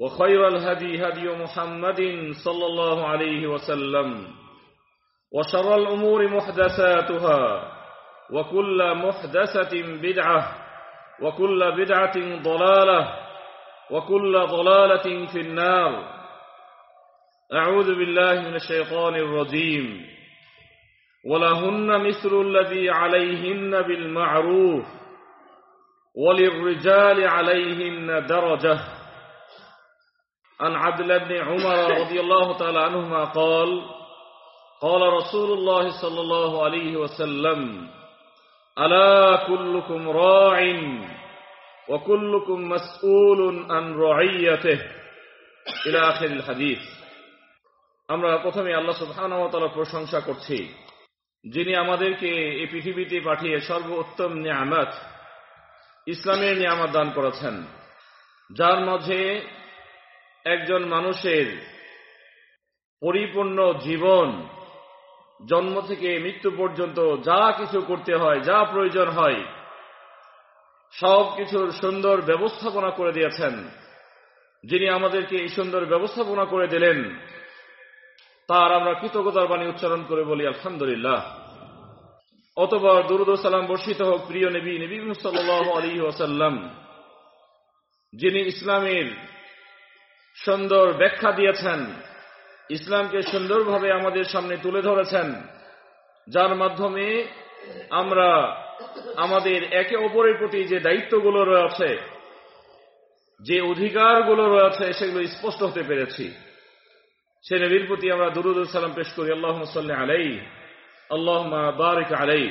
وخير الهدي هدي محمد صلى الله عليه وسلم. وشر الأمور محدثاتها. وكل محدثة بدعة. وكل بدعة ضلالة. وكل ضلالة في النار. أعوذ بالله من الشيطان الرجيم. ولهن مثل الذي عليهن بالمعروف. وللرجال عليهن درجة. عن عبد الله بن عمر رضي الله تعالى عنهما قال قال رسول الله صلى الله عليه وسلم ألا كلكم راع وكلكم مسؤول عن رعيته إلى آخر الحديث আমরা প্রথমে আল্লাহ সুবহানাহু ওয়া তাআলার প্রশংসা করছি যিনি আমাদেরকে এই পৃথিবীতে পাঠিয়ে সর্বোত্তম নিয়ামত ইসলামের নিয়ামত দান করেছেন যার মাঝে একজন মানুষের পরিপূর্ণ জীবন, জন্ম থেকে মৃত্যু পর্যন্ত যা কিছু করতে হয়, যা প্রয়োজন হয়, সব কিছুর সুন্দর ব্যবস্থাপনা করে দিয়েছেন। যিনি আমাদেরকে এই সুন্দর ব্যবস্থাপনা করে দিলেন, তার আমরা কৃতজ্ঞতার বাণী উচ্চারণ করে বলি, আলহামদুলিল্লাহ। অতবার দুরুদ সালাম বর্ষিত হোক প্রিয় নবী নবী সাল্লাহ আলী ওসাল্লাম যিনি ইসলামের সুন্দর ব্যাখ্যা দিয়েছেন। ইসলামকে সুন্দরভাবে আমাদের সামনে তুলে ধরেছেন। যার মাধ্যমে আমরা আমাদের একে অপরের প্রতি যে দায়িত্বগুলো রয়েছে, যে অধিকারগুলো রয়েছে, সেগুলো স্পষ্ট হতে পেরেছি। সে নবীর প্রতি আমরা দুরুদ সালাম পেশ করি আল্লাহ সাল্লাহ আলাই আল্লাহ বারিক আলাই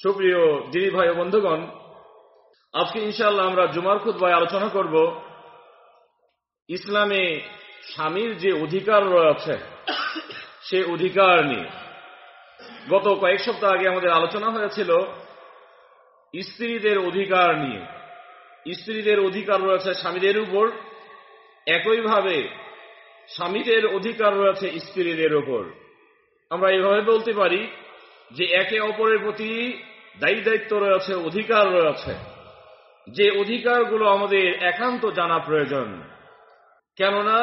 সুপ্রিয় দিদি ভাই বন্ধুগণ, আজকে ইনশাল্লাহ আমরা জুমার খুদ্ায় আলোচনা করব। ইসলামে স্বামীর যে অধিকার রয়েছে, সে অধিকার নিয়ে। গত কয়েক সপ্তাহ আগে আমাদের আলোচনা হয়েছিল স্ত্রীদের অধিকার নিয়ে। স্ত্রীদের অধিকার রয়েছে স্বামীদের উপর, একইভাবে স্বামীদের অধিকার রয়েছে স্ত্রীদের উপর। আমরা এভাবে বলতে পারি যে একে অপরের প্রতি দায়ী দায়িত্ব রয়েছে, অধিকার রয়েছে। যে অধিকারগুলো আমাদের একান্ত জানা প্রয়োজন। কেননা,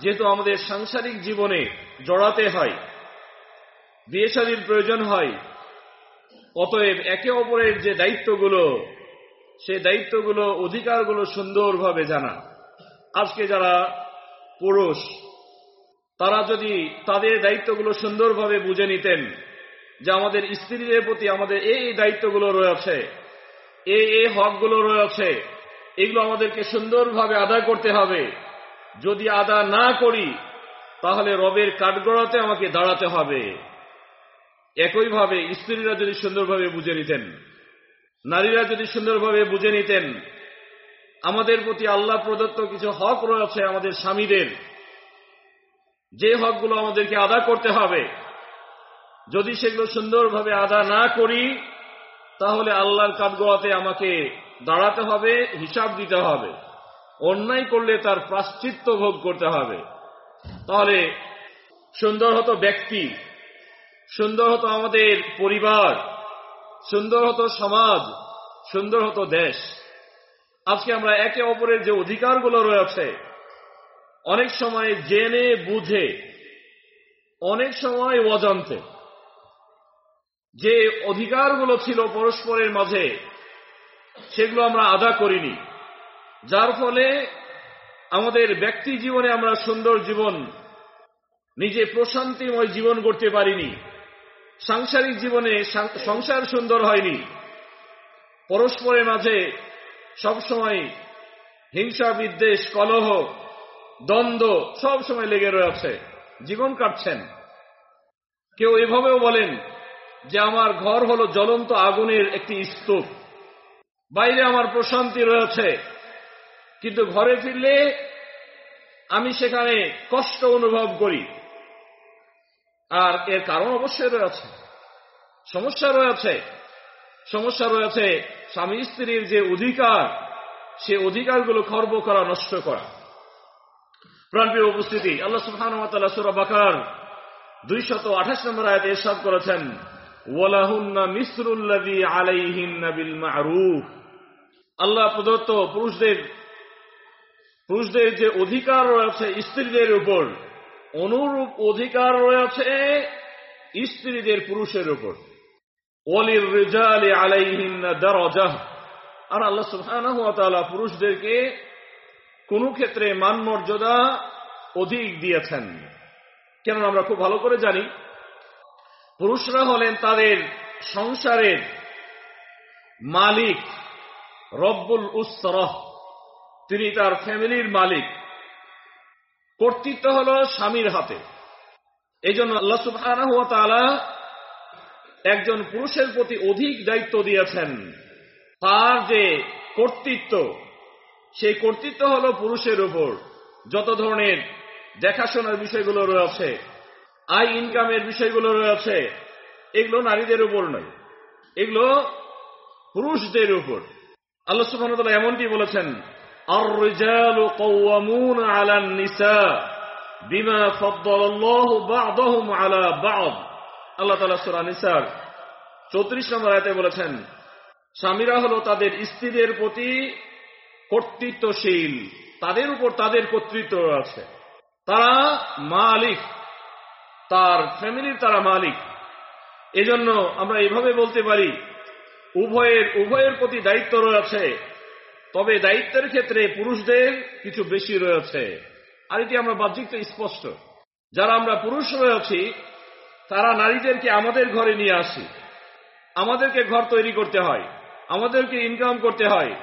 যেহেতু আমাদের সাংসারিক জীবনে জড়াতে হয়, বিয়ে শাদীর প্রয়োজন হয়, অতএব একে অপরের যে দায়িত্বগুলো, সে দায়িত্বগুলো, অধিকারগুলো সুন্দরভাবে জানা। আজকে যারা পুরুষ, তারা যদি তাদের দায়িত্বগুলো সুন্দরভাবে বুঝে নিতেন যে আমাদের স্ত্রীদের প্রতি আমাদের এই দায়িত্বগুলো রয়েছে, এই এই হকগুলো রয়েছে, এগুলো আমাদেরকে সুন্দরভাবে আদায় করতে হবে যদি আদা না করি, তাহলে রবের কাঠগড়াতে আমাকে দাঁড়াতে হবে। একইভাবে স্ত্রীরা যদি সুন্দরভাবে বুঝে নিতেন, নারীরা যদি সুন্দরভাবে বুঝে নিতেন, আমাদের প্রতি আল্লাহ প্রদত্ত কিছু হক রয়েছে আমাদের স্বামীদের। যে হকগুলো আমাদেরকে আদা করতে হবে, যদি সেগুলো সুন্দরভাবে আদা না করি, তাহলে আল্লাহর কাঠগোয়াতে আমাকে দাঁড়াতে হবে, হিসাব দিতে হবে। অন্যায় করলে তার প্রাশ্চিত্য ভোগ করতে হবে। তাহলে সুন্দর হতো ব্যক্তি সুন্দর হতো আমাদের পরিবার সুন্দর হতো সমাজ সুন্দর হতো দেশ। আজকে আমরা একে অপরের যে অধিকারগুলো রয়েছে, অনেক সময় জেনে, বুঝে, অনেক সময় অজান্তে, যে অধিকারগুলো ছিল পরস্পরের মাঝে, সেগুলো আমরা আদা করিনি। যার ফলে আমাদের ব্যক্তি জীবনে আমরা সুন্দর জীবন, নিজে প্রশান্তিময় জীবন করতে পারিনি। সাংসারিক জীবনে সংসার সুন্দর হয়নি। পরস্পরের মাঝে সবসময় হিংসা, বিদ্বেষ, কলহ, দ্বন্দ্ব সব সময় লেগে রয়েছে। জীবন কাটছেন। কেউ এভাবেও বলেন যে আমার ঘর হলো জ্বলন্ত আগুনের একটি স্তূপ। বাইরে আমার প্রশান্তি রয়েছে। কিন্তু ঘরে ফিরলে আমি সেখানে কষ্ট অনুভব করি। আর এর কারণ অবশ্যই রয়েছে। সমস্যা রয়েছে। সমস্যা রয়েছে স্বামী স্ত্রীর যে অধিকার, সে অধিকারগুলো খর্ব করা, নষ্ট করা। প্রাণপ্রিয় উপস্থিতি, আল্লাহ সুহান সুরা বাকার দুইশত আঠাশ নম্বর আয়াত এরশাদ করেছেন, ওয়ালাহুন্না মিসরুল্লাদি আলাইহিন্না আল্লাহ প্রদত্ত পুরুষদের পুরুষদের যে অধিকার রয়েছে স্ত্রীদের উপর, অনুরূপ অধিকার রয়েছে স্ত্রীদের পুরুষের উপর। ওলির রেজালে আলাইহিন্না দারজাহ আর আল্লাহ সুবহানাহু ওয়া পুরুষদেরকে কোন ক্ষেত্রে মান মর্যাদা অধিক দিয়েছেন। কেন আমরা খুব ভালো করে জানি, পুরুষরা হলেন তাদের সংসারের মালিক রব্বুল উস্তরহ তিনি তার ফ্যামিলির মালিক। কর্তৃত্ব হল স্বামীর হাতে। এই জন্য আল্লাহ একজন পুরুষের প্রতি অধিক দায়িত্ব দিয়েছেন। তার যে কর্তৃত্ব, সেই কর্তৃত্ব হল পুরুষের উপর। যত ধরনের দেখাশোনার বিষয়গুলো রয়েছে আই ইনকামের বিষয়গুলো রয়েছে, এগুলো নারীদের উপর নয়। এগুলো পুরুষদের উপর। আল্লাহ সুবাহ এমনটি বলেছেন الرجال قوامون على النساء بما فضل الله بعضهم على بعض আল্লাহ তালা সুরা নিসার চৌত্রিশ নম্বর আয়তে বলেছেন স্বামীরা হলো তাদের স্ত্রীদের প্রতি কর্তৃত্বশীল তাদের উপর তাদের কর্তৃত্ব আছে তারা মালিক তার ফ্যামিলির তারা মালিক এজন্য আমরা এভাবে বলতে পারি উভয়ের উভয়ের প্রতি দায়িত্ব রয়েছে তবে দায়িত্বের ক্ষেত্রে পুরুষদের কিছু বেশি রয়েছে। আর এটি আমরা বাহ্যিক স্পষ্ট। যারা আমরা পুরুষ রয়েছি তারা নারীদেরকে আমাদের ঘরে নিয়ে আসি। আমাদেরকে ঘর তৈরি করতে হয়। আমাদেরকে ইনকাম করতে হয়।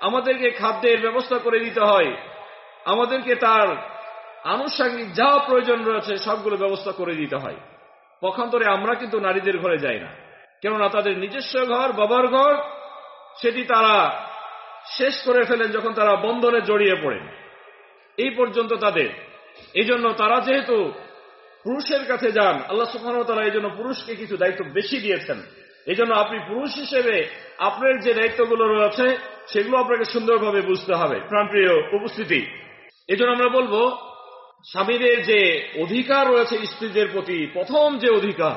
আমাদেরকে খাদ্যের ব্যবস্থা করে দিতে হয়। আমাদেরকে তার আনুষঙ্গিক যা প্রয়োজন রয়েছে, সবগুলো ব্যবস্থা করে দিতে হয়। পক্ষান্তরে আমরা কিন্তু নারীদের ঘরে যাই না। কেননা তাদের নিজস্ব ঘর, বাবার ঘর, সেটি তারা শেষ করে ফেলেন যখন তারা বন্ধনে জড়িয়ে পড়েন। এই পর্যন্ত তাদের। এই জন্য তারা যেহেতু পুরুষের কাছে যান, আল্লাহ সুফান তারা এই জন্য পুরুষকে কিছু দায়িত্ব বেশি দিয়েছেন। এই জন্য আপনি পুরুষ হিসেবে আপনার যে দায়িত্বগুলো রয়েছে, সেগুলো আপনাকে সুন্দরভাবে বুঝতে হবে। প্রাণপ্রিয় উপস্থিতি এই জন্য আমরা বলব, স্বামীদের যে অধিকার রয়েছে স্ত্রীদের প্রতি, প্রথম যে অধিকার,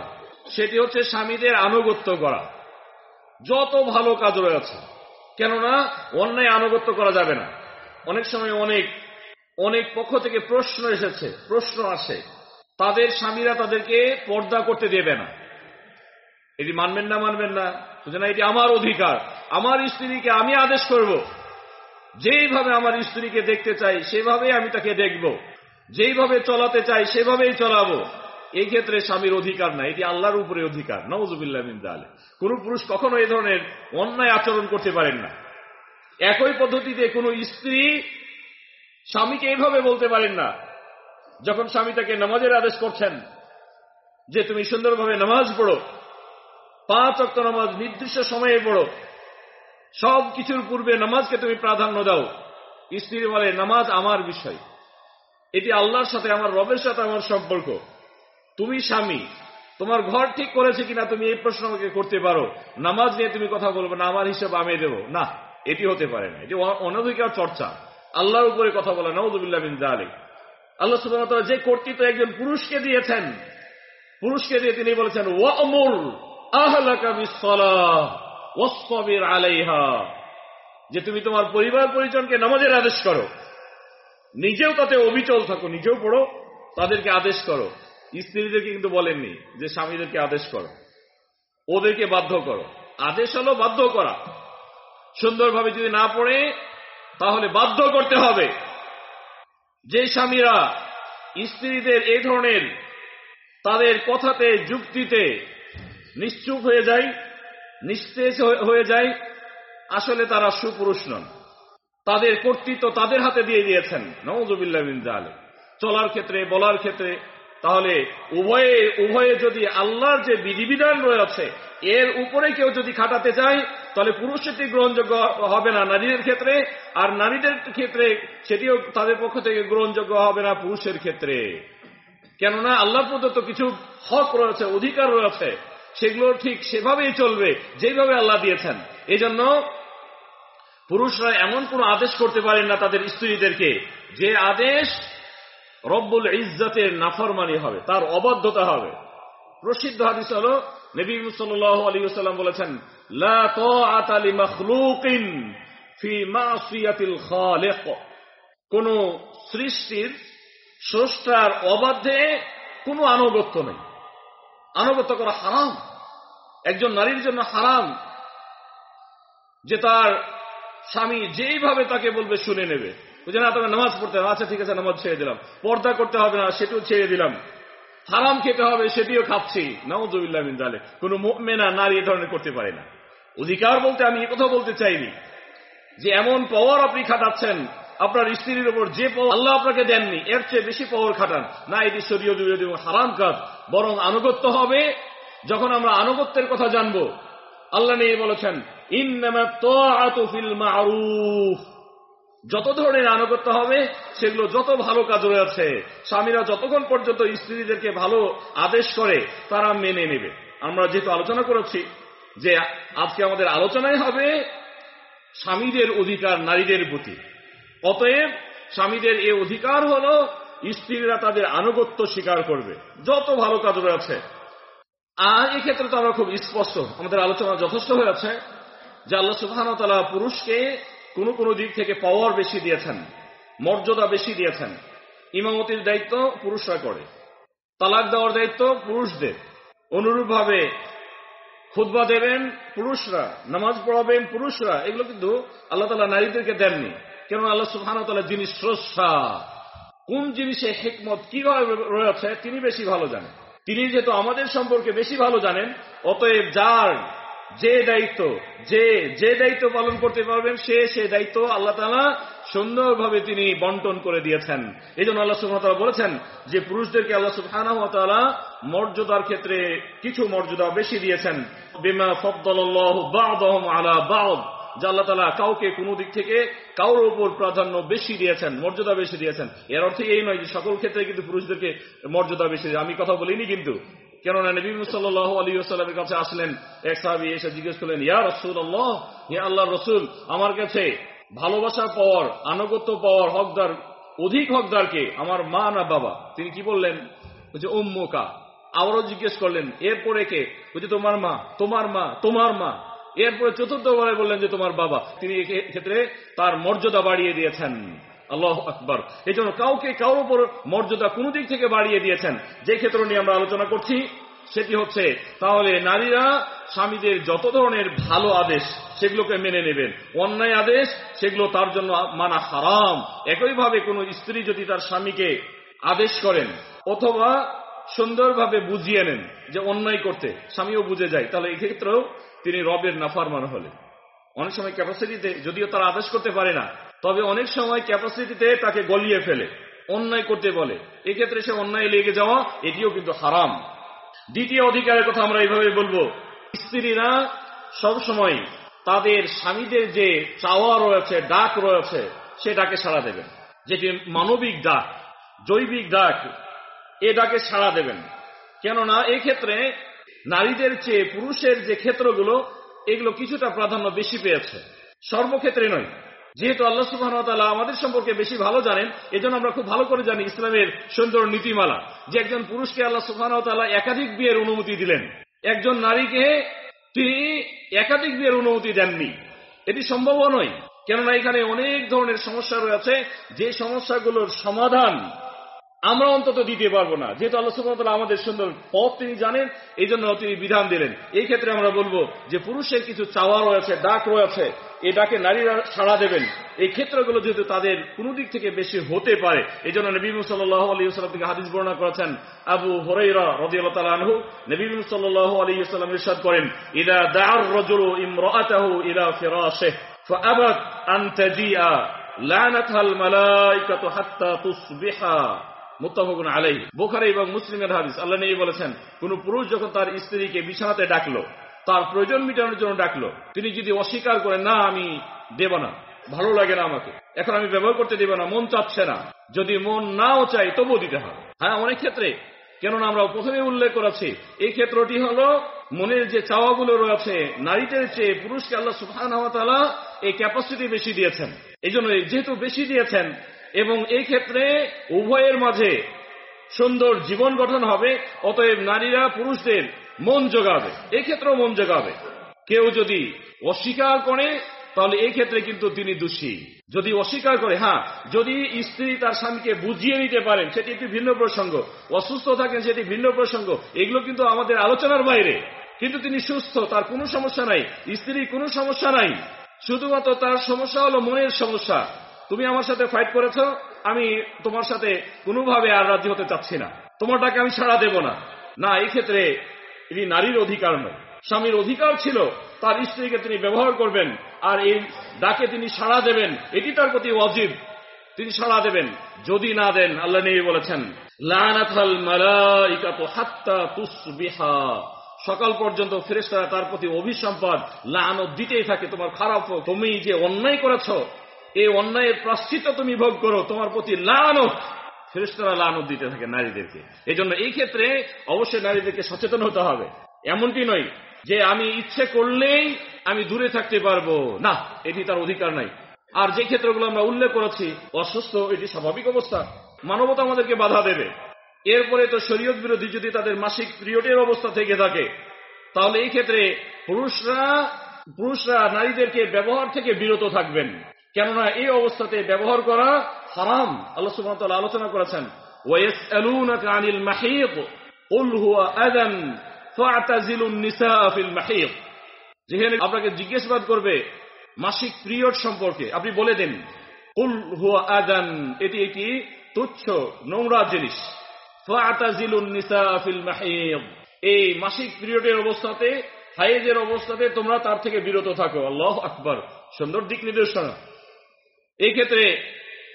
সেটি হচ্ছে স্বামীদের আনুগত্য করা। যত ভালো কাজ রয়েছে কেননা অন্যায় আনুগত্য করা যাবে না। অনেক সময় অনেক অনেক পক্ষ থেকে প্রশ্ন এসেছে, প্রশ্ন আসে। তাদের স্বামীরা তাদেরকে পর্দা করতে দেবে না। এটি মানবেন না মানবেন না। না এটি আমার অধিকার। আমার স্ত্রীকে আমি আদেশ করব। যেইভাবে আমার স্ত্রীকে দেখতে চাই, সেভাবেই আমি তাকে দেখব। যেইভাবে চলাতে চাই, সেভাবেই চলাবো। এই ক্ষেত্রে স্বামীর অধিকার না এটি আল্লাহর উপরে অধিকার নওয়াজুবিল্লাহ মিন্দালে কোন পুরুষ কখনো এই ধরনের অন্যায় আচরণ করতে পারেন না। একই পদ্ধতিতে কোন স্ত্রী স্বামীকে এইভাবে বলতে পারেন না, যখন স্বামী তাকে নামাজের আদেশ করছেন যে তুমি সুন্দরভাবে নামাজ পড়ো, পাঁচ অক্ট নামাজ নির্দিষ্ট সময়ে পড়ো, সব কিছুর পূর্বে নামাজকে তুমি প্রাধান্য দাও। স্ত্রী বলে, নামাজ আমার বিষয়। এটি আল্লাহর সাথে আমার রবের সাথে আমার সম্পর্ক। তুমি স্বামী, তোমার ঘর ঠিক করেছে কিনা তুমি এই প্রশ্ন আমাকে করতে পারো। নামাজ নিয়ে তুমি কথা বলব না, আমার হিসেবে আমি দেবো। না, এটি হতে পারে না। এটি অনধিকার চর্চা। আল্লাহর উপরে কথা বলে নওদুবিল্লাহ বিন জালিক আল্লাহ সুবাহ যে কর্তৃত্ব একজন পুরুষকে দিয়েছেন, পুরুষকে দিয়ে তিনি বলেছেন বিসসালাহ ওয়াসবির আলাইহা। যে তুমি তোমার পরিবার পরিজনকে নামাজের আদেশ করো। নিজেও তাতে অবিচল থাকো, নিজেও পড়ো, তাদেরকে আদেশ করো। স্ত্রীদেরকে কিন্তু বলেননি যে স্বামীদেরকে আদেশ করো। ওদেরকে বাধ্য করো। আদেশ হলো বাধ্য করা। সুন্দরভাবে যদি না পড়ে, তাহলে বাধ্য করতে হবে। যে স্বামীরা স্ত্রীদের এই ধরনের তাদের কথাতে, যুক্তিতে নিশ্চুপ হয়ে যায়, নিস্তেজ হয়ে যায়, আসলে তারা সুপুরুষ নন। তাদের কর্তৃত্ব তাদের হাতে দিয়ে দিয়েছেন। জালে চলার ক্ষেত্রে, বলার ক্ষেত্রে তাহলে উভয়ে উভয়ে যদি আল্লাহর যে বিধিবিধান রয়েছে, এর উপরে কেউ যদি খাটাতে চায়, তাহলে পুরুষটি গ্রহণযোগ্য হবে না নারীদের ক্ষেত্রে, আর নারীদের ক্ষেত্রে সেটিও তাদের পক্ষ থেকে গ্রহণযোগ্য হবে না পুরুষের ক্ষেত্রে। কেননা আল্লাহ প্রদত্ত কিছু হক রয়েছে, অধিকার রয়েছে, সেগুলো ঠিক সেভাবেই চলবে যেভাবে আল্লাহ দিয়েছেন। এই জন্য পুরুষরা এমন কোন আদেশ করতে পারেন না তাদের স্ত্রীদেরকে, যে আদেশ রব্বুল ইজ্জতের নাফরমানি হবে, তার অবাধ্যতা হবে। প্রসিদ্ধ হাদিস হল, নবী সাল্লাহ আলী সাল্লাম বলেছেন কোন সৃষ্টির স্রষ্টার অবাধ্যে কোনো আনুগত্য নেই। আনুগত্য করা হারাম। একজন নারীর জন্য হারাম। যে তার স্বামী যেইভাবে তাকে বলবে শুনে নেবে। বুঝে না নামাজ পড়তে হবে। আচ্ছা ঠিক আছে, নামাজ ছেড়ে দিলাম। পর্দা করতে হবে না, সেটিও ছেড়ে দিলাম। হারাম খেতে হবে, সেটিও খাচ্ছি। নাউজুবিল্লাহ মিন কোনো মেনা নারী এ ধরনের করতে পারে না। অধিকার বলতে আমি কথা বলতে চাইনি। যে এমন পাওয়ার আপনি খাটাচ্ছেন, আপনার স্ত্রীর উপর যে পাওয়ার আল্লাহ আপনাকে দেননি, এর চেয়ে বেশি পাওয়ার খাটান। না, এটি শরীয় বিরোধী হারাম কাজ। বরং আনুগত্য হবে, যখন আমরা আনুগত্যের কথা জানব। আল্লাহ নিয়ে বলেছেন মারুফ। যত ধরনের আনুগত্য হবে, সেগুলো যত ভালো কাজ রয়েছে স্বামীরা যতক্ষণ পর্যন্ত স্ত্রীদেরকে ভালো আদেশ করে, তারা মেনে নেবে। আমরা যেহেতু আলোচনা করেছি যে আজকে আমাদের আলোচনাই হবে স্বামীদের অধিকার নারীদের প্রতি। অতএব স্বামীদের এ অধিকার হল, স্ত্রীরা তাদের আনুগত্য স্বীকার করবে। যত ভালো কাজ রয়েছে আর এক্ষেত্রে তো আমরা খুব স্পষ্ট, আমাদের আলোচনা যথেষ্ট হয়েছে যে আল্লাহ সুবাহানতালা পুরুষকে কোন কোন দিক থেকে পাওয়ার বেশি দিয়েছেন, মর্যাদা বেশি দিয়েছেন, ইমামতির দায়িত্ব পুরুষরা করে, তালাক দেওয়ার দায়িত্ব পুরুষদের। অনুরূপভাবে খুদ্া দেবেন পুরুষরা, নামাজ পড়াবেন পুরুষরা, এগুলো কিন্তু আল্লাহ তালা নারীদেরকে দেননি। কেন আল্লাহ সুহানতাল্লাহ যিনি স্রষ্টা, কোন জিনিসে হেকমত কীভাবে রয়েছে তিনি বেশি ভালো জানেন। তিনি যেহেতু আমাদের সম্পর্কে বেশি ভালো জানেন, অতএব যার যে দায়িত্ব, যে যে দায়িত্ব পালন করতে পারবেন, সে সে দায়িত্ব আল্লাহ তালা সুন্দরভাবে তিনি বন্টন করে দিয়েছেন। এই জন্য আল্লাহ সুহামতাল্লাহ বলেছেন যে, পুরুষদেরকে আল্লাহ সুহানা মর্যাদার ক্ষেত্রে কিছু মর্যাদা বেশি দিয়েছেন। বিমা ফদ্দল্লাহ বাদহম আলা বাদ, যে আল্লাহ তালা কাউকে কোনো দিক থেকে কারোর উপর প্রাধান্য বেশি দিয়েছেন, মর্যাদা বেশি দিয়েছেন। এর অর্থে এই নয় যে, সকল ক্ষেত্রে কিন্তু পুরুষদেরকে মর্যাদা বেশি আমি কথা বলিনি কিন্তু। কেননা নবী সাল্লাহ আলী সাল্লামের কাছে আসলেন। এক সাহাবি এসে জিজ্ঞেস করলেন, ইয়া রসুল আল্লাহ ইয়া আল্লাহ রসুল, আমার কাছে ভালোবাসা পাওয়ার, আনুগত্য পাওয়ার হকদার, অধিক হকদারকে আমার মা না বাবা? তিনি কি বললেন? বলছে, উম্মুকা। আবারও জিজ্ঞেস করলেন, এরপরে কে? বলছে, তোমার মা তোমার মা তোমার মা। এরপরে চতুর্থবারে বললেন যে, তোমার বাবা। তিনি ক্ষেত্রে তার মর্যাদা বাড়িয়ে দিয়েছেন। আল্লাহ আকবর। এই জন্য কাউকে কারোর উপর মর্যাদা কোন দিক থেকে বাড়িয়ে দিয়েছেন। যে ক্ষেত্র নিয়ে আমরা আলোচনা করছি, সেটি হচ্ছে, তাহলে নারীরা স্বামীদের যত ধরনের ভালো আদেশ সেগুলোকে মেনে নেবেন। অন্যায় আদেশ সেগুলো তার জন্য মানা হারাম। একইভাবে কোন স্ত্রী যদি তার স্বামীকে আদেশ করেন অথবা সুন্দরভাবে বুঝিয়ে নেন যে অন্যায় করতে, স্বামীও বুঝে যায়, তাহলে এক্ষেত্রেও তিনি রবের নাফার নাফারমান হলেন। অনেক সময় ক্যাপাসিটিতে যদিও তারা আদেশ করতে পারে না তবে অনেক সময় ক্যাপাসিটিতে তাকে গলিয়ে ফেলে, অন্যায় করতে বলে। এক্ষেত্রে সে অন্যায় লেগে যাওয়া, এটিও কিন্তু হারাম। দ্বিতীয় অধিকারের কথা আমরা এইভাবে বলব। স্ত্রীরা সবসময় তাদের স্বামীদের যে চাওয়া রয়েছে, ডাক রয়েছে, সেটাকে সাড়া দেবেন। যেটি মানবিক ডাক, জৈবিক ডাক, এ ডাকে সাড়া দেবেন। কেননা এক্ষেত্রে নারীদের চেয়ে পুরুষের যে ক্ষেত্রগুলো, এগুলো কিছুটা প্রাধান্য বেশি পেয়েছে। সর্বক্ষেত্রে নয়। যেহেতু আল্লাহ সুবাহ আমাদের সম্পর্কে বেশি ভালো জানেন, এজন্য আমরা খুব ভালো করে জানি ইসলামের সুন্দর নীতিমালা। যে একজন পুরুষকে আল্লাহ সুবাহ একাধিক বিয়ের অনুমতি দিলেন, একজন নারীকে তিনি একাধিক বিয়ের অনুমতি দেননি। এটি সম্ভব নয়, কেননা এখানে অনেক ধরনের সমস্যা রয়েছে। যে সমস্যাগুলোর সমাধান আমরা অন্তত দিতে পারব না। যেহেতু আল্লাহ সুবাহতাল্লাহ আমাদের সুন্দর পথ তিনি জানেন এই জন্য তিনি বিধান দিলেন। এই ক্ষেত্রে আমরা বলব যে পুরুষের কিছু চাওয়া রয়েছে, ডাক রয়েছে এই ডাকে নারীরা সাড়া দেবেন এই ক্ষেত্রগুলো যেহেতু তাদের কোন দিক থেকে বেশি হতে পারে এই জন্য নবী সাল্লাহ আলিয়াল্লাম থেকে হাদিস বর্ণনা করেছেন আবু হরাইরা রদি আল্লাহ আনহু নবী সাল্লাহ আলিয়াল্লাম ইরশাদ করেন ইদা দার রজুল ইমরাতাহু ইলা ফিরাশিহ فأبت أن تجيء لعنتها الملائكة حتى تصبح মুত্তাফাকুন আলাই বোখারি এবং মুসলিমের হাদিস আল্লাহ নেই বলেছেন কোন পুরুষ যখন তার স্ত্রীকে বিছানাতে ডাকলো তার প্রয়োজন মিটানোর জন্য ডাকলো। তিনি যদি অস্বীকার করেন না, আমি দেব না, ভালো লাগে না আমাকে, এখন আমি ব্যবহার করতে দেব না, মন চাচ্ছে না, যদি মন নাও চাই তবুও দিতে হবে। হ্যাঁ অনেক ক্ষেত্রে, কেননা আমরা প্রথমে উল্লেখ করেছি, এই ক্ষেত্রটি হলো মনের যে চাওয়াগুলো রয়েছে, নারীদের চেয়ে পুরুষকে আল্লাহ সুফান এই ক্যাপাসিটি বেশি দিয়েছেন। এই জন্য যেহেতু বেশি দিয়েছেন, এবং এই ক্ষেত্রে উভয়ের মাঝে সুন্দর জীবন গঠন হবে, অতএব নারীরা পুরুষদের মন জোগাবে, এক্ষেত্রেও মন জোগাবে। কেউ যদি অস্বীকার করে, তাহলে এই ক্ষেত্রে কিন্তু তিনি দোষী। যদি অস্বীকার করে হ্যাঁ যদি স্ত্রী তার স্বামীকে বুঝিয়ে নিতে পারেন, সেটি একটি ভিন্ন প্রসঙ্গ। অসুস্থ থাকেন, সেটি ভিন্ন প্রসঙ্গ। এগুলো কিন্তু আমাদের আলোচনার বাইরে। কিন্তু তিনি সুস্থ, তার কোনো সমস্যা নাই। স্ত্রীর কোনো সমস্যা নাই। শুধুমাত্র তার সমস্যা হলো মনের সমস্যা। তুমি আমার সাথে ফাইট করেছ, আমি তোমার সাথে কোনোভাবে আর রাজি হতে চাচ্ছি না। তোমার ডাকে আমি সাড়া দেব না। না এই ক্ষেত্রে এটি নারীর অধিকার নয়। স্বামীর অধিকার ছিল, তার স্ত্রীকে তিনি ব্যবহার করবেন, আর এই ডাকে তিনি সাড়া দেবেন। এটি তার প্রতি অজিব তিনি সাড়া দেবেন। যদি না দেন, আল্লাহ নেই বলেছেন সকাল পর্যন্ত ফেরেস্তারা তার প্রতি অভিসম্পাদ লানত দিতেই থাকে। তোমার খারাপ তুমি যে অন্যায় করেছ এই অন্যায়ের প্রাশ্চিত তুমি ভোগ করো। তোমার প্রতি লানত ফেরেস্তারা লানত দিতে থাকে নারীদেরকে। এই জন্য এই ক্ষেত্রে অবশ্যই নারীদেরকে সচেতন হতে হবে। এমনটি নয় যে আমি ইচ্ছে করলেই আমি দূরে থাকতে পারব। না, এটি তার অধিকার নাই। আর যে ক্ষেত্রগুলো আমরা উল্লেখ করেছি, অসুস্থ, এটি স্বাভাবিক অবস্থা। মানবতা আমাদেরকে বাধা দেবে। এরপরে তো শরীয়ত বিরোধী যদি তাদের মাসিক পিরিয়ডের অবস্থা থেকে থাকে, তাহলে এই ক্ষেত্রে পুরুষরা পুরুষরা নারীদেরকে ব্যবহার থেকে বিরত থাকবেন। কেননা এই অবস্থাতে ব্যবহার করা হারাম। আল্লাহ সুবহানাহু আলোচনা করেছেন আনিল হুয়া মাহিদ যেখানে আপনাকে করবে, মাসিক পিরিয়ড সম্পর্কে? আপনি বলে দেন হুয়া এটি একটি তুচ্ছ, নোংরা জিনিস। ফা'তাজিলুন নিসাআ ফিল এই মাসিক পিরিয়ডের অবস্থাতে, হাইজের অবস্থাতে তোমরা তার থেকে বিরত থাকো। আল্লাহ আকবার। সুন্দর দিক নির্দেশনা। এই ক্ষেত্রে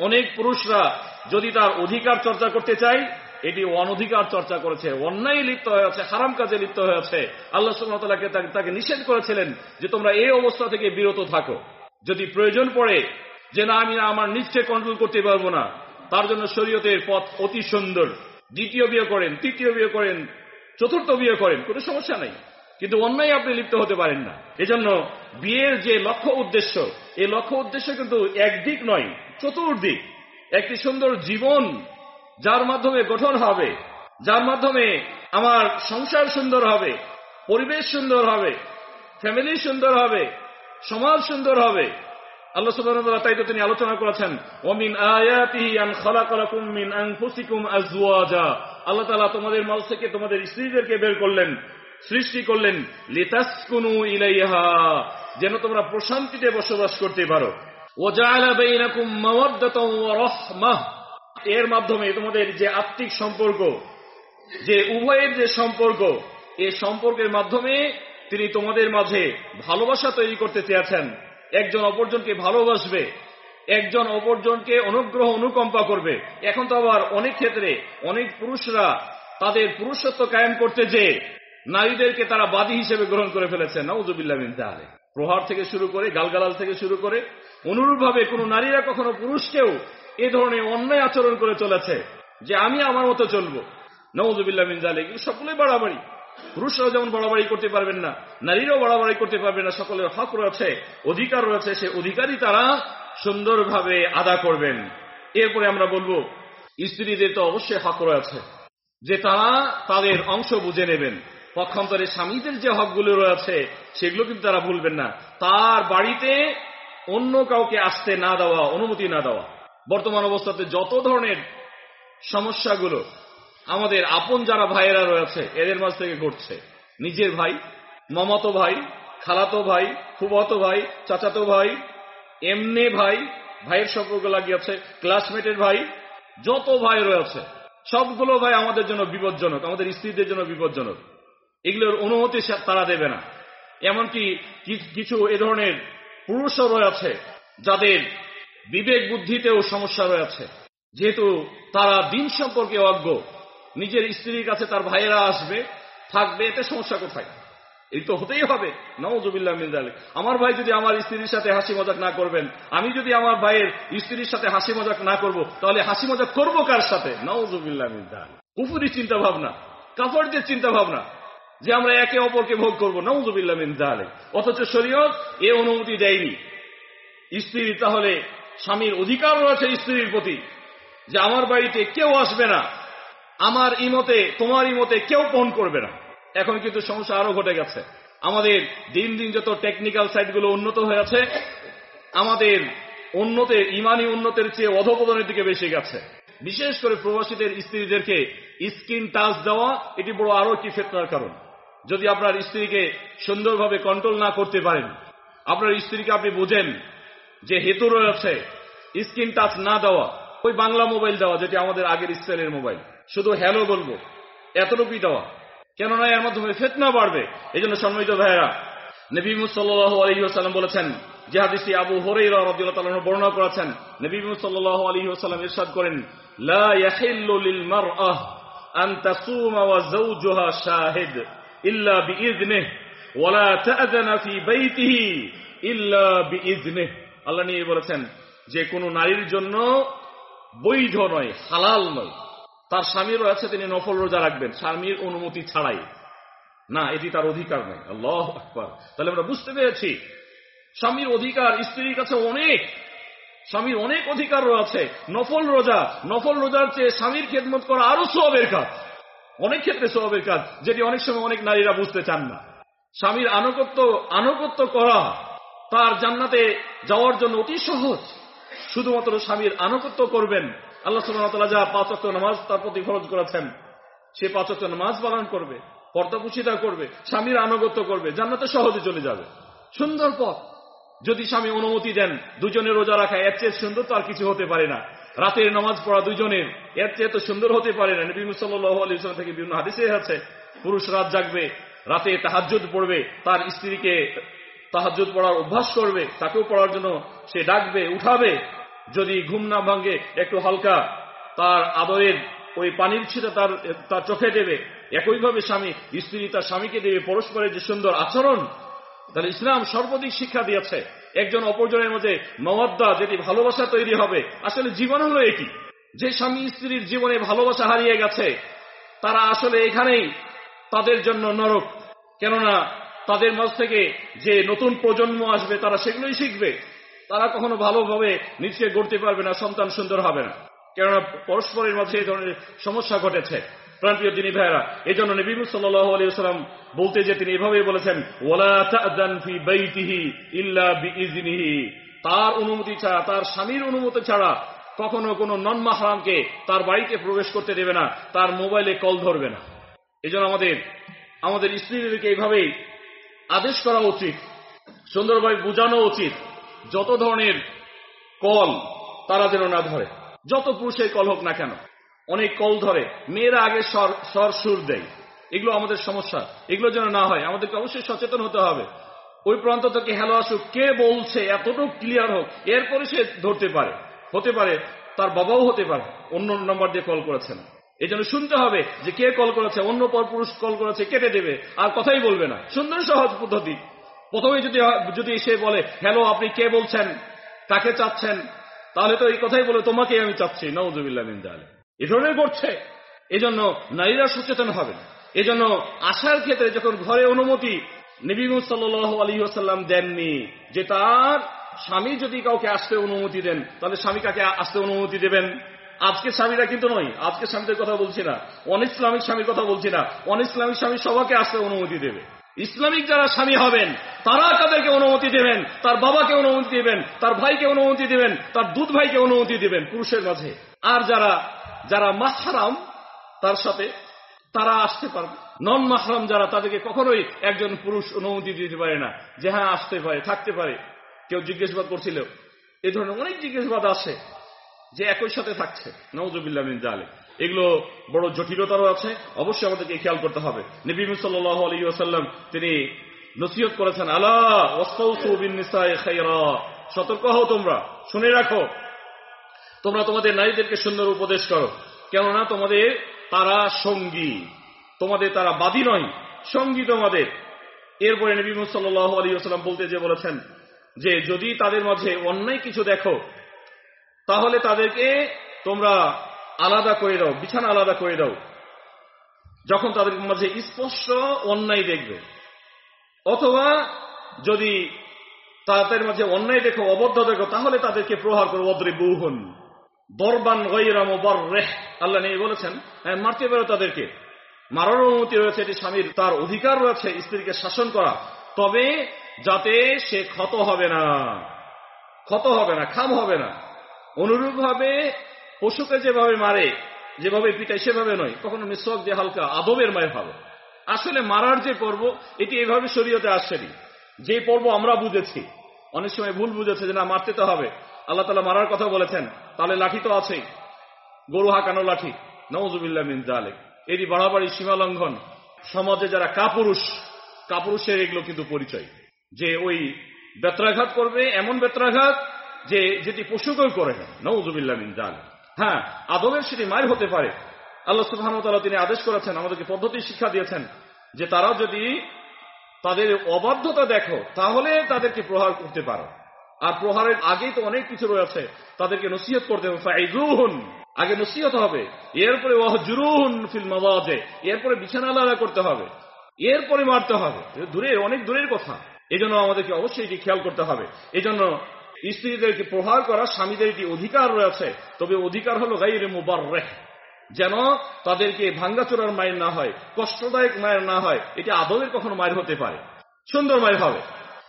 অনেক পুরুষরা যদি তার অধিকার চর্চা করতে চায়, এটি অনধিকার চর্চা করেছে, অন্যায় লিপ্ত হয়েছে হারাম কাজে লিপ্ত হয়েছে আল্লাহ সুমতালাকে তাকে নিষেধ করেছিলেন যে তোমরা এই অবস্থা থেকে বিরত থাকো। যদি প্রয়োজন পড়ে যে না, আমি আমার নিজকে কন্ট্রোল করতে পারব না, তার জন্য শরীয়তের পথ অতি সুন্দর। দ্বিতীয় বিয়ে করেন, তৃতীয় বিয়ে করেন, চতুর্থ বিয়ে করেন, কোনো সমস্যা নাই। কিন্তু অন্যায় আপনি লিপ্ত হতে পারেন না। এজন্য বিয়ের যে লক্ষ্য উদ্দেশ্য এই লক্ষ্য উদ্দেশ্য কিন্তু একদিক নয়, চতুর্দিক। একটি সুন্দর জীবন, যার মাধ্যমে গঠন হবে, যার মাধ্যমে আমার সংসার সুন্দর হবে, পরিবেশ সুন্দর হবে, ফ্যামিলি সুন্দর হবে, সমাজ সুন্দর হবে। আল্লাহ সুবহানাহু তাই তো তিনি আলোচনা করেছেন আল্লাহ তোমাদের থেকে তোমাদের স্ত্রীদেরকে বের করলেন। সৃষ্টি করলেন, লিতাসকুনু ইলাইহা, যেন তোমরা প্রশান্তিতে বসবাস করতে পারো। এর মাধ্যমে তোমাদের যে আত্মিক সম্পর্ক, যে উভয়ের যে সম্পর্ক এই সম্পর্কের মাধ্যমে তিনি তোমাদের মাঝে ভালোবাসা তৈরি করতে চেয়েছেন। একজন অপরজনকে ভালোবাসবে, একজন অপরজনকে অনুগ্রহ অনুকম্পা করবে। এখন তো আবার অনেক ক্ষেত্রে অনেক পুরুষরা তাদের পুরুষত্ব কায়েম করতে যে নারীদেরকে তারা বাদী হিসেবে গ্রহণ করে ফেলেছে নওজুবিল্লাহ মিন তাহলে প্রহার থেকে শুরু করে, গালগালাল থেকে শুরু করে, অনুরূপভাবে কোন নারীরা কখনো পুরুষকেও এ ধরনের অন্যায় আচরণ করে চলেছে, যে আমি আমার মতো চলবো। নওজুবিল্লাহ মিন জালে এগুলো সকলেই বাড়াবাড়ি। পুরুষরাও যেমন বাড়াবাড়ি করতে পারবেন না, নারীরাও বাড়াবাড়ি করতে পারবেন না, সকলের হক রয়েছে, অধিকার রয়েছে, সে অধিকারই তারা সুন্দরভাবে আদা করবেন। এরপরে আমরা বলব, স্ত্রীদের তো অবশ্যই হক রয়েছে, যে তারা তাদের অংশ বুঝে নেবেন। পক্ষান্তরে স্বামীদের যে হকগুলো রয়েছে, সেগুলো কিন্তু তারা ভুলবেন না। তার বাড়িতে অন্য কাউকে আসতে না দেওয়া, অনুমতি না দেওয়া। বর্তমান অবস্থাতে যত ধরনের সমস্যাগুলো আমাদের আপন যারা ভাইয়েরা রয়েছে, এদের মাঝ থেকে ঘটছে। নিজের ভাই, মমতো ভাই, খালাতো ভাই ফুবতো ভাই, চাচাতো ভাই, এমনে ভাই, ভাইয়ের সম্পর্ক লাগিয়েছে, ক্লাসমেটের ভাই, যত ভাই রয়েছে, সবগুলো ভাই আমাদের জন্য বিপজ্জনক, আমাদের স্ত্রীদের জন্য বিপজ্জনক। এগুলোর অনুমতি তারা দেবে না। এমনকি কিছু এ ধরনের পুরুষও রয়েছে যাদের বিবেক বুদ্ধিতেও সমস্যা রয়েছে। যেহেতু তারা দিন সম্পর্কে অজ্ঞ, নিজের স্ত্রীর কাছে তার ভাইয়েরা আসবে, থাকবে, এতে সমস্যা কোথায়? এই তো হতেই হবে। নওজুবিল্লাহ মিনজালে আমার ভাই যদি আমার স্ত্রীর সাথে হাসি মজাক না করবেন, আমি যদি আমার ভাইয়ের স্ত্রীর সাথে হাসি মজাক না করব, তাহলে হাসি মজাক করব কার সাথে? নওজুবিল্লাহ মিনজাল কুফুরি চিন্তা ভাবনা কাফরদের চিন্তা ভাবনা যে আমরা একে অপরকে ভোগ করব নওজুবিল্লাহ মিনজালে অথচ শরীয়ত এ অনুমতি দেয়নি। স্ত্রী তাহলে স্বামীর অধিকার রয়েছে স্ত্রীর প্রতি, যে আমার বাড়িতে কেউ আসবে না, আমার ইমতে, তোমার ইমতে কেউ ফোন করবে না। এখন কিন্তু সমস্যা আরও ঘটে গেছে। আমাদের দিন দিন যত টেকনিক্যাল সাইটগুলো উন্নত হয়েছে আমাদের উন্নতের, ইমানি উন্নতের চেয়ে অধপতনের দিকে বেশি গেছে। বিশেষ করে প্রবাসীদের স্ত্রীদেরকে স্কিন টাচ দেওয়া, এটি বড় আরও একটি ফেতনার কারণ। যদি আপনার স্ত্রীকে সুন্দরভাবে কন্ট্রোল না করতে পারেন, আপনার স্ত্রীকে আপনি বোঝেন যে হেতু রয়েছে স্ক্রিন টাচ না দেওয়া, ওই বাংলা মোবাইল দেওয়া যেটি আমাদের আগের স্টাইলের মোবাইল শুধু হ্যালো বলব, এতটুকুই দেওয়া। কেননা এর মাধ্যমে ফেতনা বাড়বে এই জন্য সম্মিত ভাইয়েরা, নবী মুসাল্লাহ আলহিহাসাল্লাম বলেছেন, যে হাদিসটি আবু হরেই রাদিয়াল্লাহু বর্ণনা করেছেন, নবী মুসাল্লাহ আলহিহাসাল্লাম ইরশাদ করেন, লা লিল মারআহ শাহিদ। ইল্লা বিইذনিহি ওয়ালা তা'যানা ফি বাইতিহি ইল্লা বিইذনিহি আল্লাহ নিয়ে বলেছেন, যে কোনো নারীর জন্য বৈধ নয়, হালাল নয়। তার স্বামীর রয়েছে, তিনি নফল রোজা রাখবেন, স্বামীর অনুমতি ছাড়াই। না, এটি তার অধিকার নয়। আল্লাহ আকবর। তাহলে আমরা বুঝতে পেরেছি, স্বামীর অধিকার, স্ত্রীর কাছে অনেক, স্বামীর অনেক অধিকার রয়েছে। নফল রোজা, নফল রোজার চেয়ে স্বামীর খেদমত করা আরও সবের কাজ। অনেক ক্ষেত্রে সবের কাজ, যেটি অনেক সময় অনেক নারীরা বুঝতে চান না। স্বামীর আনুগত্য আনুগত্য করা তার জান্নাতে যাওয়ার জন্য অতি সহজ। শুধুমাত্র স্বামীর আনুগত্য করবেন, আল্লাহ সুবাহ যা পাঁচক্ত নামাজ তার প্রতি খরচ করেছেন, সে পাঁচক্ত নামাজ পালন করবে পর্দাপুষিতা করবে, স্বামীর আনুগত্য করবে, জান্নাতে সহজে চলে যাবে। সুন্দর পথ। যদি স্বামী অনুমতি দেন দুজনে রোজা রাখা এর চেয়ে সুন্দর তো আর কিছু হতে পারে না। রাতের নামাজ পড়া দুজনের এর চেয়ে তো সুন্দর হতে পারে না। নবী সাল্লাহ থেকে বিভিন্ন হাদিসে আছে পুরুষ রাত জাগবে, রাতে তাহাজুদ পড়বে, তার স্ত্রীকে তাহাজুদ পড়ার অভ্যাস করবে, তাকেও পড়ার জন্য সে ডাকবে, উঠাবে। যদি ঘুম না ভাঙ্গে একটু হালকা তার আদরের ওই পানির ছিটা তার তার চোখে দেবে। একইভাবে স্বামী, স্ত্রী তার স্বামীকে দেবে। পরস্পরের যে সুন্দর আচরণ তাহলে ইসলাম সর্বাধিক শিক্ষা দিয়েছে। একজন অপরজনের মধ্যে মওয়াদ্দা, যেটি ভালোবাসা তৈরি হবে, আসলে জীবন হলো এটি যে স্বামী স্ত্রীর জীবনে ভালোবাসা হারিয়ে গেছে, তারা আসলে এখানেই তাদের জন্য নরক। কেননা তাদের মাঝ থেকে যে নতুন প্রজন্ম আসবে, তারা সেগুলোই শিখবে। তারা কখনো ভালোভাবে নিজকে গড়তে পারবে না, সন্তান সুন্দর হবে না। কেননা পরস্পরের মাঝে এই ধরনের সমস্যা ঘটেছে। প্রান্তীয় তিনি ভাইরা এই জন্য নবী সাল্লাহ সাল্লাম বলতে যে তিনি এভাবেই বলেছেন তার অনুমতি ছাড়া, তার স্বামীর অনুমতি ছাড়া কখনো কোনো নন মাহরামকে তার বাড়িতে প্রবেশ করতে দেবে না, তার মোবাইলে কল ধরবে না। এই আমাদের আমাদের স্ত্রীদেরকে এইভাবেই আদেশ করা উচিত, সুন্দরভাবে বোঝানো উচিত, যত ধরনের কল তারা যেন না ধরে, যত পুরুষের কল হোক না কেন। অনেক কল ধরে, মেয়েরা আগে স্বর সুর দেয় এগুলো আমাদের সমস্যা। এগুলো যেন না হয়, আমাদেরকে অবশ্যই সচেতন হতে হবে। ওই প্রান্ত থেকে হ্যালো আসুক, কে বলছে, এতটুকু ক্লিয়ার হোক, এরপরে সে ধরতে পারে। হতে পারে, তার বাবাও হতে পারে, অন্য নম্বর দিয়ে কল করেছেন। এই জন্য শুনতে হবে যে কে কল করেছে, অন্য পর পুরুষ কল করেছে, কেটে দেবে, আর কথাই বলবে না। সুন্দর সহজ পদ্ধতি। প্রথমে যদি যদি সে বলে, হ্যালো, আপনি কে বলছেন? কাকে চাচ্ছেন? তাহলে তো এই কথাই বলে তোমাকে আমি চাচ্ছি নওজুবিল্লাহ জালে এ ধরনের করছে এজন্য নারীরা সচেতন হবেন এজন্য আসার ক্ষেত্রে যখন ঘরে অনুমতি নবী সাল্লাহ দেননি যে তার স্বামী যদি কাউকে আসতে অনুমতি দেন, তাহলে স্বামী কাকে আসতে অনুমতি দেবেন? আজকে স্বামীরা কিন্তু নয়। আজকে স্বামীদের কথা বলছি না। অন ইসলামিক স্বামীর কথা বলছি না। অন ইসলামিক স্বামী সবাইকে আসতে অনুমতি দেবে। ইসলামিক যারা স্বামী হবেন, তারা তাদেরকে অনুমতি দেবেন? তার বাবাকে অনুমতি দেবেন? তার ভাইকে অনুমতি দেবেন? তার দুধ ভাইকে অনুমতি দেবেন পুরুষের মাঝে? আর যারা যারা মাহরাম, তার সাথে তারা আসতে পারবে। নন মাহরাম যারা, তাদেরকে কখনোই একজন পুরুষ অনুমতি দিতে পারে না, যে হ্যাঁ আসতে পারে, থাকতে পারে। কেউ জিজ্ঞাসাবাদ করছিল, এ ধরনের অনেক জিজ্ঞাসাবাদ আছে যে একই সাথে থাকছে। নওজবিল্লাহ মিন জালে এগুলো বড় জটিলতারও আছে, অবশ্যই আমাদেরকে খেয়াল করতে হবে। নবী সাল্লাহ আলী তিনি নসিহত করেছেন আল্লাহ সতর্ক হও তোমরা, শুনে রাখো। তোমরা তোমাদের নারীদেরকে সুন্দর উপদেশ করো। কেননা তোমাদের তারা সঙ্গী। তোমাদের তারা বাদী নয়, সঙ্গী তোমাদের। এরপরে নবী সাল্লাহ আলী আসাল্লাম বলতে যে বলেছেন যে, যদি তাদের মাঝে অন্যায় কিছু দেখো, তাহলে তাদেরকে তোমরা আলাদা করে দাও, বিছানা আলাদা করে দাও। যখন তাদের মাঝে স্পষ্ট অন্যায় দেখবে। অথবা যদি তাদের মাঝে অন্যায় দেখো, অবদ্ধ দেখো, তাহলে তাদেরকে প্রহার করো অদ্রে বহুন দরবান গৈরাম রেহ আল্লাহ নেই বলেছেন হ্যাঁ মারতে পারো তাদেরকে। মারার অনুমতি রয়েছে এটি স্বামীর। তার অধিকার রয়েছে স্ত্রীকে শাসন করা। তবে যাতে সে ক্ষত হবে না, ক্ষত হবে না, খাম হবে না। অনুরূপভাবে পশুকে যেভাবে মারে, যেভাবে পিটায়, সেভাবে নয়। কখনো মিসওয়াক দিয়ে হালকা আদবের মায়ের হবে আসলে মারার যে পর্ব, এটি এভাবে শরীয়তে আসছেনি যে পর্ব আমরা বুঝেছি, অনেক সময় ভুল বুঝেছে যে না, মারতে তো হবে। আল্লাহ তালা মারার কথা বলেছেন। তাহলে লাঠি তো আছেই। গরু হাঁকানো লাঠি। নওজুবিল্লাহ মিন জালেক এটি বাড়াবাড়ি সীমা লঙ্ঘন। সমাজে যারা কাপুরুষ, কাপুরুষের এগুলো কিন্তু পরিচয়। যে ওই বেত্রাঘাত করবে, এমন বেত্রাঘাত যে যেটি পশুকেও করে না। নওজুবিল্লাহ মিন জালেক হ্যাঁ আদবের সেটি মায়ের হতে পারে। আল্লাহ সুবাহতাল্লাহ তিনি আদেশ করেছেন, আমাদেরকে পদ্ধতি শিক্ষা দিয়েছেন যে তারা যদি তাদের অবাধ্যতা দেখো, তাহলে তাদেরকে প্রহার করতে পারো। আর প্রহারের আগেই তো অনেক কিছু রয়েছে। তাদেরকে নসিহত করতে হবে। আগে নসিহত হবে। এরপরে এরপরে বিছানা আলাদা করতে হবে। এরপরে মারতে হবে। দূরে, অনেক দূরের কথা। এজন্য আমাদেরকে অবশ্যই এটি খেয়াল করতে হবে। এজন্য স্ত্রীদেরকে প্রহার করা, স্বামীদের একটি অধিকার রয়েছে। তবে অধিকার হলো গাইরে মুবার যেন তাদেরকে ভাঙ্গাচোরার মায়ের না হয়, কষ্টদায়ক মায়ের না হয়, এটি আদবের কখনো মায়ের হতে পারে। সুন্দর মায়ের হবে।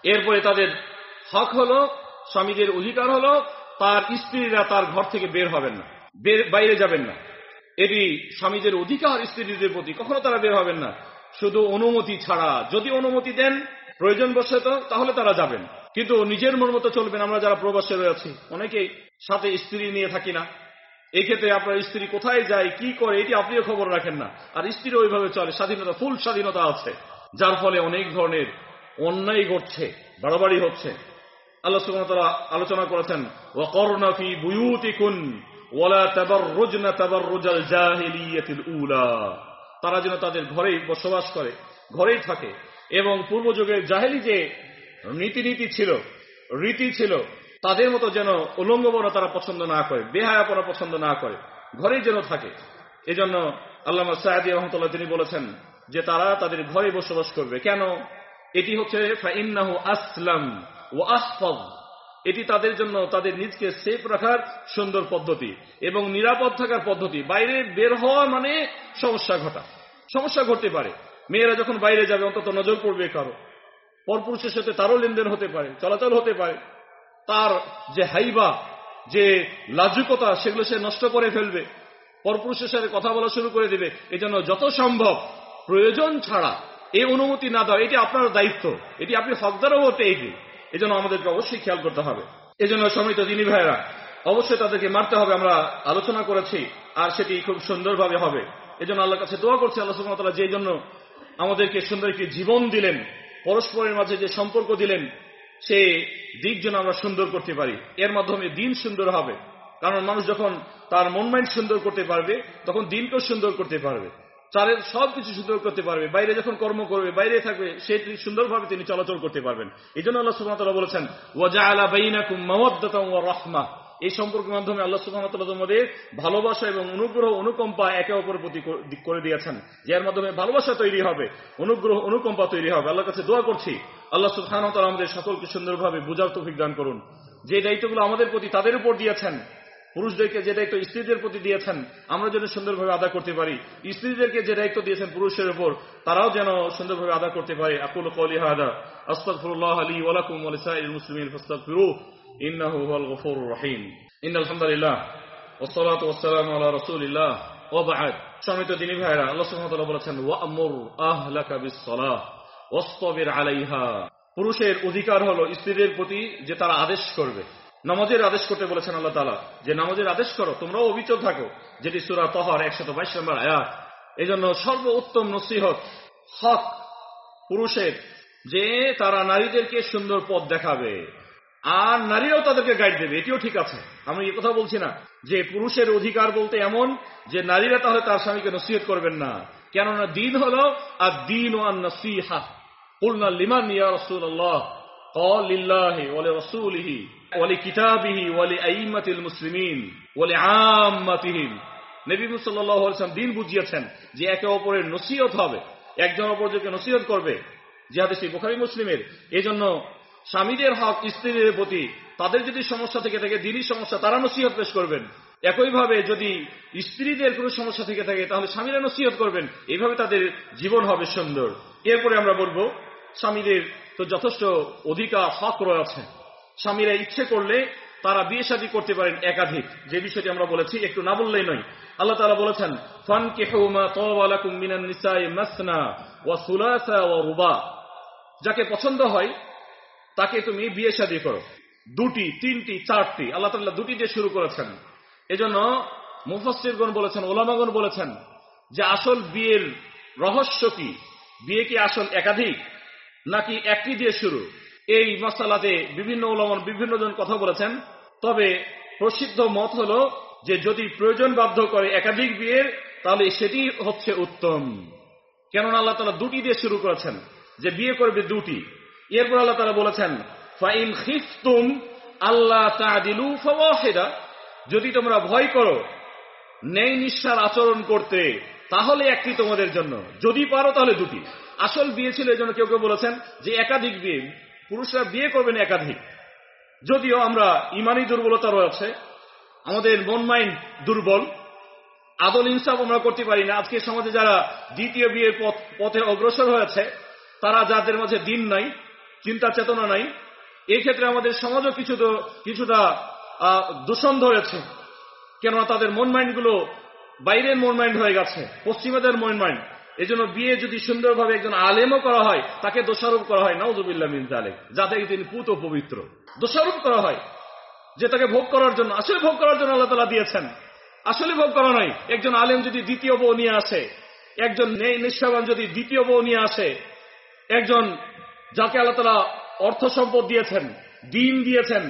এরপরে তাদের হক হলো স্বামীদের অধিকার হলো, তার স্ত্রীরা তার ঘর থেকে বের হবেন না বাইরে যাবেন না। এটি স্বামীদের অধিকার স্ত্রীদের প্রতি, কখনো তারা বের হবেন না। শুধু অনুমতি ছাড়া, যদি অনুমতি দেন, প্রয়োজন বসে তো, তাহলে তারা যাবেন। কিন্তু নিজের মন মতো চলবেন, আমরা যারা প্রবাসে রয়েছি অনেকেই সাথে স্ত্রী নিয়ে থাকি না। এই ক্ষেত্রে আপনার স্ত্রী কোথায় যায়, কি করে, এটি আপনিও খবর রাখেন না। আর স্ত্রী ওইভাবে চলে, স্বাধীনতা, ফুল স্বাধীনতা আছে, যার ফলে অনেক ধরনের অন্যায় ঘটছে, বাড়াবাড়ি হচ্ছে। আল্লাহ সুবহানাহু আলোচনা করেছেন ওয়া করনা ফি বুয়ুতিকুন ওয়ালা তাবাররুজনা তাবাররুজাল জাহিলিয়াতিল উলা। তারা যেন তাদের ঘরেই বসবাস করে, ঘরেই থাকে। এবং পূর্ব যুগের জাহেলি যে নীতিনীতি ছিল, রীতি ছিল, তাদের মতো যেন উলঙ্গবনা তারা পছন্দ না করে বেহায়া বেহায়াপনা পছন্দ না করে, ঘরেই যেন থাকে। এজন্য আল্লামা সাহাদি রহমতুল্লাহ তিনি বলেছেন যে তারা তাদের ঘরে বসবাস করবে। কেন? এটি হচ্ছে, ফাইন্নাহু আসলাম। ও আসফদ। এটি তাদের জন্য তাদের নিজকে সেফ রাখার সুন্দর পদ্ধতি এবং নিরাপদ থাকার পদ্ধতি। বাইরে বের হওয়া মানে সমস্যা ঘটা। সমস্যা ঘটতে পারে। মেয়েরা যখন বাইরে যাবে, অন্তত নজর পড়বে কারও। পরপুরুষের সাথে তারও লেনদেন হতে পারে, চলাচল হতে পারে। তার যে হাইবা, যে লাজুকতা, সেগুলো সে নষ্ট করে ফেলবে। পরপুরুষের সাথে কথা বলা শুরু করে দেবে। এজন্য যত সম্ভব প্রয়োজন ছাড়া এই অনুমতি না দেওয়া, এটি আপনার দায়িত্ব। এটি আপনি হকদারও হতে এগিয়ে। এজন্য আমাদেরকে অবশ্যই খেয়াল করতে হবে। এজন্য সমিত দিনী ভাইয়েরা, অবশ্যই তাদেরকে মারতে হবে, আমরা আলোচনা করেছি, আর সেটি খুব সুন্দরভাবে হবে। এজন্য আল্লাহর কাছে দোয়া করছি, আল্লাহ সুমতলা যে জন্য আমাদেরকে সুন্দর একটি জীবন দিলেন, পরস্পরের মাঝে যে সম্পর্ক দিলেন, সে দিক যেন আমরা সুন্দর করতে পারি। এর মাধ্যমে দিন সুন্দর হবে। কারণ মানুষ যখন তার মন মাইন্ড সুন্দর করতে পারবে, তখন দিনকেও সুন্দর করতে পারবে। চারের সব কিছু সুন্দর করতে পারবে। বাইরে যখন কর্ম করবে, বাইরে থাকবে সে সুন্দরভাবে তিনি চলাচল করতে পারবেন। এই জন্য আল্লাহ সুবহানাহু বলেছেন ওয়াজা আলা বাইনাকুম মাওয়াদ্দাতাম ওয়া রাহমা এই সম্পর্কের মাধ্যমে আল্লাহ সুবাহতাল্লাহ তোমাদের ভালোবাসা এবং অনুগ্রহ, অনুকম্পা একে অপরের প্রতি করে দিয়েছেন। যার মাধ্যমে ভালোবাসা তৈরি হবে, অনুগ্রহ, অনুকম্পা তৈরি হবে। আল্লাহর কাছে দোয়া করছি, আল্লাহ সুবাহতাল আমাদের সকলকে সুন্দরভাবে বুঝার তৌফিক দান করুন। যে দায়িত্বগুলো আমাদের প্রতি তাদের উপর দিয়েছেন পুরুষদেরকে যে দায়িত্ব স্ত্রীদের প্রতি দিয়েছেন, আমরা যেন সুন্দরভাবে আদা করতে পারি। স্ত্রীদেরকে যে দায়িত্ব দিয়েছেন পুরুষের উপর, তারাও যেন সুন্দরভাবে আদা করতে পারে। আকুল কৌলি হাদা ফস্তাফিরু ইন্নাহু হুয়াল ইন্নাল হামদুলিল্লাহ আলা রাসূলিল্লাহ। ওয়া বা'দ, সম্মানিত দিনী ভাইরা আল্লাহ সুবহানাহু ওয়া তাআলা বলেছেন, ওয়া'মুর আহলাকা বিস-সালাহ, ওয়াসতাবির আলাইহা। পুরুষের অধিকার হলো স্ত্রীদের প্রতি যে তারা আদেশ করবে। নামাজের আদেশ করতে বলেছেন আল্লাহ তালা যে নামাজের আদেশ করো, তোমরাও অবিচল থাকো। যেটি সুরা তহর একশত বাইশ নম্বর আয়াত। এই জন্য সর্বোত্তম নসিহত হক পুরুষের, যে তারা নারীদেরকে সুন্দর পথ দেখাবে, আর নারীরাও তাদেরকে গাইড দেবে। এটিও ঠিক আছে। আমি এ কথা বলছি না যে পুরুষের অধিকার বলতে এমন যে নারীরা তাহলে তার স্বামীকে নসিহত করবেন না। কেননা দিন হল আর দিন ও আর নসিহা লিমান ইয়া রসুল্লাহ قال لله ولرسوله ولكتابه ولأئمة المسلمين ولعامتهم নবী সাল্লাল্লাহু আলাইহি ওয়াসাল্লাম দিন বুঝিয়েছেন যে একে অপরের নসিহত হবে একজন অপরজনকে নসিহত করবে যে হাদিসটি বুখারী মুসলিমের এজন্য স্বামীদের হক স্ত্রীদের প্রতি তাদের যদি সমস্যা থেকে থাকে দিনই সমস্যা তারা নসিহত পেশ করবেন একইভাবে যদি স্ত্রীদের কোনো সমস্যা থেকে থাকে তাহলে স্বামীরা নসিহত করবেন এইভাবে তাদের জীবন হবে সুন্দর এরপরে আমরা বলবো স্বামীদের তো যথেষ্ট অধিকার হক রয়েছে স্বামীরা ইচ্ছে করলে তারা বিয়ে শাদী করতে পারেন একাধিক। যে বিষয়টি আমরা বলেছি, একটু না বললেই নয়। আল্লাহ তালা বলেছেন ফান রুবা। যাকে পছন্দ হয়, তাকে তুমি বিয়ে শাদী করো। দুটি, তিনটি, চারটি। আল্লাহ তাল্লাহ দুটি দিয়ে শুরু করেছেন। এজন্য মুফাসিরগণ বলেছেন ওলামাগণ বলেছেন যে আসল বিয়ের রহস্য কি? বিয়ে কি আসল একাধিক? নাকি একটি দিয়ে শুরু? এই মশালাতে বিভিন্ন ওলামন বিভিন্ন জন কথা বলেছেন। তবে প্রসিদ্ধ মত হল যে, যদি প্রয়োজন বাধ্য করে একাধিক বিয়ের, তাহলে সেটি হচ্ছে উত্তম। কেননা আল্লাহ তালা দুটি দিয়ে শুরু করেছেন, যে বিয়ে করবে দুটি। এরপর আল্লাহ তালা বলেছেন, ফাইন খিফতুম আল্লাহ তাদিলু যদি তোমরা ভয় করো নেই নিঃশ্বার আচরণ করতে তাহলে একটি তোমাদের জন্য। যদি পারো তাহলে দুটি। আসল বিয়ে ছিল এই জন্য কেউ কেউ বলেছেন যে একাধিক বিয়ে, পুরুষরা বিয়ে করবেন একাধিক। যদিও আমরা ইমানি দুর্বলতা রয়েছে, আমাদের মন মাইন্ড দুর্বল, আদল ইনসাফ আমরা করতে পারি না। আজকে সমাজে যারা দ্বিতীয় বিয়ের পথে অগ্রসর হয়েছে, তারা যাদের মাঝে দিন নাই, চিন্তা চেতনা নাই, এই ক্ষেত্রে আমাদের সমাজও কিছু কিছুটা দূষণ ধরেছে কেননা তাদের মন মাইন্ডগুলো বাইরের মন মাইন্ড হয়ে গেছে, পশ্চিমাদের মন মাইন্ড। এই জন্য বিয়ে যদি সুন্দরভাবে একজন আলেমও করা হয়, তাকে দোষারোপ করা হয় নওজুবিল্লা মিন তালেক তিনি পুত পবিত্র। দোষারোপ করা হয়, যে তাকে ভোগ করার জন্য, আসলে ভোগ করার জন্য আল্লাহ তালা দিয়েছেন। আসলে ভোগ করা নয়, একজন আলেম যদি দ্বিতীয় বউ নিয়ে আসে, একজন নেই নিঃস্বাবান যদি দ্বিতীয় বউ নিয়ে আসে, একজন যাকে আল্লাহ তালা অর্থ সম্পদ দিয়েছেন, দিন দিয়েছেন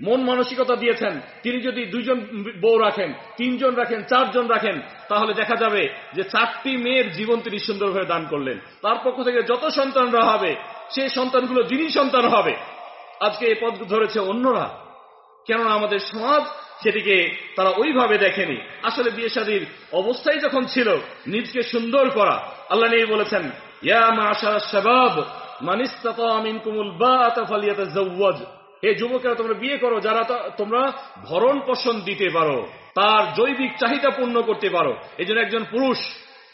মন মানসিকতা দিয়েছেন, তিনি যদি দুইজন বউ রাখেন, তিনজন রাখেন, চারজন রাখেন, তাহলে দেখা যাবে যে চারটি মেয়ের জীবন তিনি সুন্দরভাবে দান করলেন। তার পক্ষ থেকে যত সন্তানরা হবে, সেই সন্তানগুলো যিনি সন্তান হবে, আজকে এই পদ ধরেছে অন্যরা। কেননা আমাদের সমাজ সেটিকে তারা ওইভাবে দেখেনি। আসলে বিয়ে শাদীর অবস্থাই যখন ছিল, নিজকে সুন্দর করা, আল্লাহ নিয়ে বলেছেন, ইয়া মা মাশার শাবাব মানিস্তাতা মিনকুমুল বাআতা ফালিয়াতাজাওয়াজ। হে যুবকেরা, তোমরা বিয়ে করো, যারা তোমরা ভরণ পোষণ দিতে পারো, তার জৈবিক চাহিদা পূর্ণ করতে পারো। এই একজন পুরুষ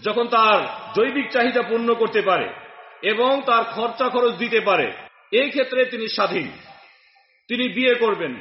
যখন তার জৈবিক চাহিদা পূর্ণ করতে পারে এবং তার খরচা খরচ দিতে পারে, এই ক্ষেত্রে তিনি স্বাধীন। তিনি বিয়ে করবেন।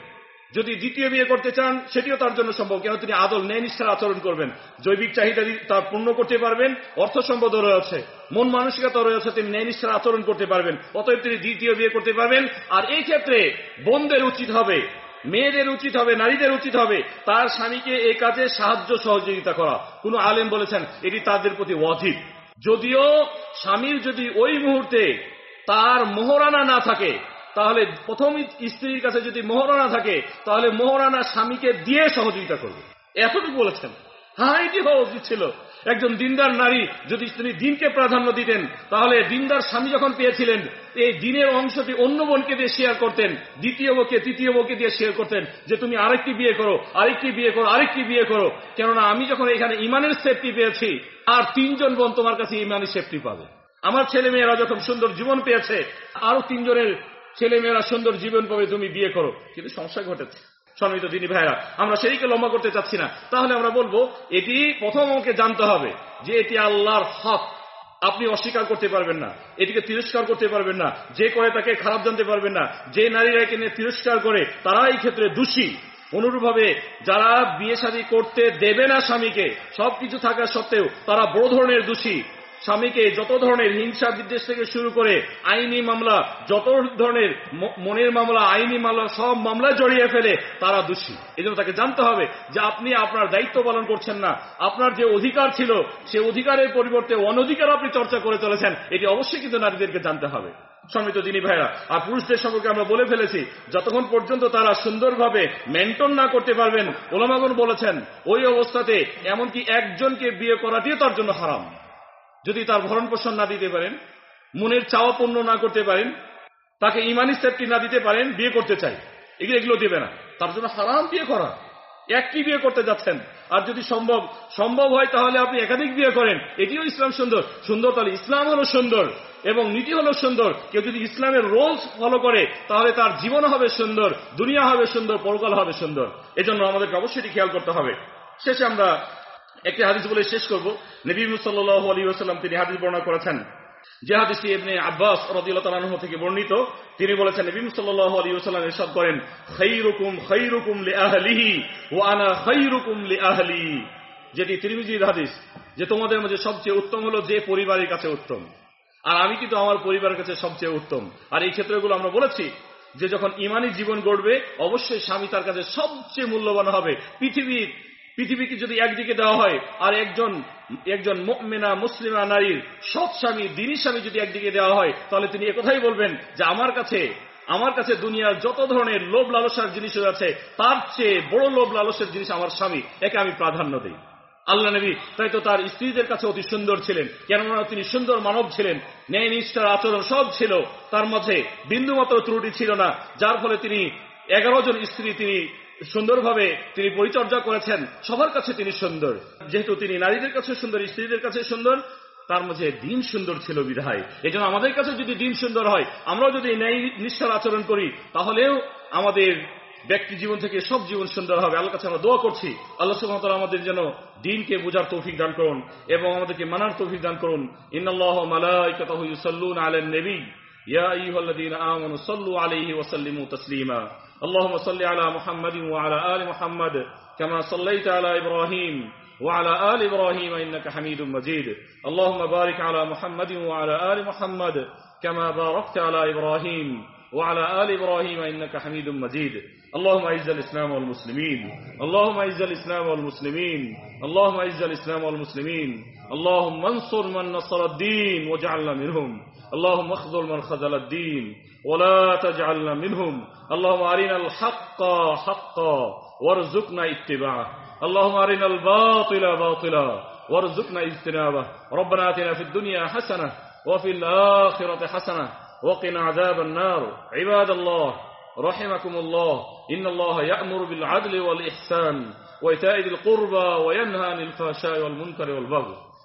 যদি দ্বিতীয় বিয়ে করতে চান, সেটিও তার জন্য সম্ভব। কেন তিনি আদল ন্যায় নিষ্ঠার আচরণ করবেন? জৈবিক চাহিদা তার পূর্ণ করতে পারবেন, অর্থ সম্পদও রয়েছে, মন মানসিকতা রয়েছে, তিনি ন্যায় নিষ্ঠার আচরণ করতে পারবেন। অতএব তিনি দ্বিতীয় বিয়ে করতে পারবেন, আর এই ক্ষেত্রে বোনদের উচিত হবে, মেয়েদের উচিত হবে, নারীদের উচিত হবে তার স্বামীকে এই কাজে সাহায্য সহযোগিতা করা। কোন আলেম বলেছেন, এটি তাদের প্রতি অধিক যদিও স্বামীর যদি ওই মুহূর্তে তার মোহরানা না থাকে তাহলে প্রথম স্ত্রীর কাছে যদি মোহরানা থাকে, তাহলে মোহরানা স্বামীকে দিয়ে সহযোগিতা করবে। এতটুকু বলেছেন। হ্যাঁ এটি হওয়া উচিত ছিল। একজন দিনদার নারী যদি তিনি দিনকে প্রাধান্য দিতেন, তাহলে দিনদার স্বামী যখন পেয়েছিলেন, এই দিনের অংশটি অন্য বোনকে দিয়ে শেয়ার করতেন, দ্বিতীয় বউকে, তৃতীয় বউকে দিয়ে শেয়ার করতেন যে তুমি আরেকটি বিয়ে করো, আরেকটি বিয়ে করো, আরেকটি বিয়ে করো। কেননা আমি যখন এখানে ইমানের সেফটি পেয়েছি, আর তিনজন বোন তোমার কাছে ইমানের সেফটি পাবে। আমার ছেলে মেয়েরা যখন সুন্দর জীবন পেয়েছে, আরও তিনজনের ছেলে মেয়েরা সুন্দর জীবন পাবে, তুমি বিয়ে করো। কিন্তু সমস্যা ঘটেছে। সম্মিত দিনী ভাইরা, আমরা সেইকে লম্বা করতে চাচ্ছি না। তাহলে আমরা বলব, এটি প্রথম আমাকে জানতে হবে যে এটি আল্লাহর হক। আপনি অস্বীকার করতে পারবেন না, এটিকে তিরস্কার করতে পারবেন না, যে করে তাকে খারাপ জানতে পারবেন না, যে নারীরা একে নিয়ে তিরস্কার করে তারা এই ক্ষেত্রে দোষী। অনুরূপভাবে যারা বিয়ে শাদী করতে দেবে না স্বামীকে, সবকিছু থাকা সত্ত্বেও তারা বড় ধরনের দোষী। স্বামীকে যত ধরনের হিংসা বিদ্বেষ থেকে শুরু করে আইনি মামলা, যত ধরনের মনের মামলা, আইনি মামলা, সব মামলায় জড়িয়ে ফেলে, তারা দোষী। এই তাকে জানতে হবে যে আপনি আপনার দায়িত্ব পালন করছেন না। আপনার যে অধিকার ছিল, সে অধিকারের পরিবর্তে অনধিকার আপনি চর্চা করে চলেছেন। এটি অবশ্যই কিন্তু নারীদেরকে জানতে হবে। সমিত দিনী ভাইরা, আর পুরুষদের সম্পর্কে আমরা বলে ফেলেছি, যতক্ষণ পর্যন্ত তারা সুন্দরভাবে মেন্টন না করতে পারবেন ওলামাগুন বলেছেন, ওই অবস্থাতে এমনকি একজনকে বিয়ে করাটিও তার জন্য হারাম। যদি তার ভরণ পোষণ না দিতে পারেন, মনের চাওয়া পূর্ণ না করতে পারেন, তাকে ইমানি সেফটি না দিতে পারেন, বিয়ে করতে চাই। এগুলো এগুলো দেবে না। তার জন্য হারাম বিয়ে করা। একটি বিয়ে করতে যাচ্ছেন। আর যদি সম্ভব সম্ভব হয় তাহলে আপনি একাধিক বিয়ে করেন। এটিও ইসলাম সুন্দর। সুন্দর তাহলে ইসলাম হলো সুন্দর এবং নীতি হলো সুন্দর। কেউ যদি ইসলামের রোলস ফলো করে, তাহলে তার জীবন হবে সুন্দর, দুনিয়া হবে সুন্দর, পরকাল হবে সুন্দর। এজন্য আমাদেরকে অবশ্যই খেয়াল করতে হবে। শেষে আমরা একটি হাদিস বলে শেষ করব। নবী সাল্লাহ তিনি হাদিস বর্ণনা করেছেন। যে হাদিসটি এমনি আব্বাস রদিল্লাহ থেকে বর্ণিত, তিনি বলেছেন, নবী সাল্লাহ এসব করেন যেটি ত্রিমিজির হাদিস, যে তোমাদের মধ্যে সবচেয়ে উত্তম হলো যে পরিবারের কাছে উত্তম। আর আমি কিন্তু আমার পরিবারের কাছে সবচেয়ে উত্তম। আর এই ক্ষেত্রগুলো আমরা বলেছি যে যখন ইমানি জীবন গড়বে, অবশ্যই স্বামী তার কাছে সবচেয়ে মূল্যবান হবে। পৃথিবীর পৃথিবীকে যদি একদিকে দেওয়া হয়, আর একজন একজন মেনা মুসলিমা নারীর সৎ স্বামী, দিনী স্বামী যদি একদিকে দেওয়া হয়, তাহলে তিনি একথাই বলবেন যে আমার কাছে আমার কাছে দুনিয়ার যত ধরনের লোভ লালসার জিনিস আছে, তার চেয়ে বড় লোভ লালসের জিনিস আমার স্বামী, একে আমি প্রাধান্য দিই। আল্লাহ নবী, তাই তো তার স্ত্রীদের কাছে অতি সুন্দর ছিলেন, কেননা তিনি সুন্দর মানব ছিলেন, ন্যায় নিষ্ঠার আচরণ সব ছিল, তার মাঝে বিন্দুমাত্র ত্রুটি ছিল না, যার ফলে তিনি এগারো জন স্ত্রী তিনি সুন্দরভাবে তিনি পরিচর্যা করেছেন। সবার কাছে তিনি সুন্দর। যেহেতু তিনি নারীদের কাছে সুন্দর, স্ত্রীদের কাছে সুন্দর, তার মাঝে দিন সুন্দর ছিল বিধায়। এই আমাদের কাছে যদি দিন সুন্দর হয়, আমরাও যদি ন্যায় নিষ্ঠার আচরণ করি, তাহলেও আমাদের ব্যক্তি জীবন থেকে সব জীবন সুন্দর হবে। আল্লাহ কাছে আমরা দোয়া করছি। আল্লাহ সুহামতাল আমাদের যেন দিনকে বোঝার তৌফিক দান করুন এবং আমাদেরকে মানার তৌফিক দান করুন। ইন্নআল্লাহ মালাইকাতাহু ইউসাল্লুনা ইয়া আইয়ুহাল্লাযীনা আমানু সাল্লু আলাইহি ওয়া সাল্লিমু اللهم صل على محمد وعلى آل محمد كما صليت على إبراهيم وعلى آل إبراهيم إنك حميد مجيد. اللهم بارك على محمد وعلى آل محمد كما باركت على إبراهيم وعلى آل إبراهيم إنك حميد مجيد. اللهم أعز الإسلام والمسلمين. اللهم أعز الإسلام والمسلمين. اللهم أعز الإسلام والمسلمين. اللهم انصر من نصر الدين واجعلنا منهم. اللهم اخذل من خذل الدين ولا تجعلنا منهم. اللهم أرنا الحق حقا وارزقنا اتباعه. اللهم أرنا الباطل باطلا وارزقنا اجتنابه. ربنا آتنا في الدنيا حسنة وفي الآخرة حسنة وقنا عذاب النار. عباد الله رحمكم الله. إن الله يأمر بالعدل والإحسان وإيتاء ذي القربى وينهى عن الفحشاء والمنكر والبغي.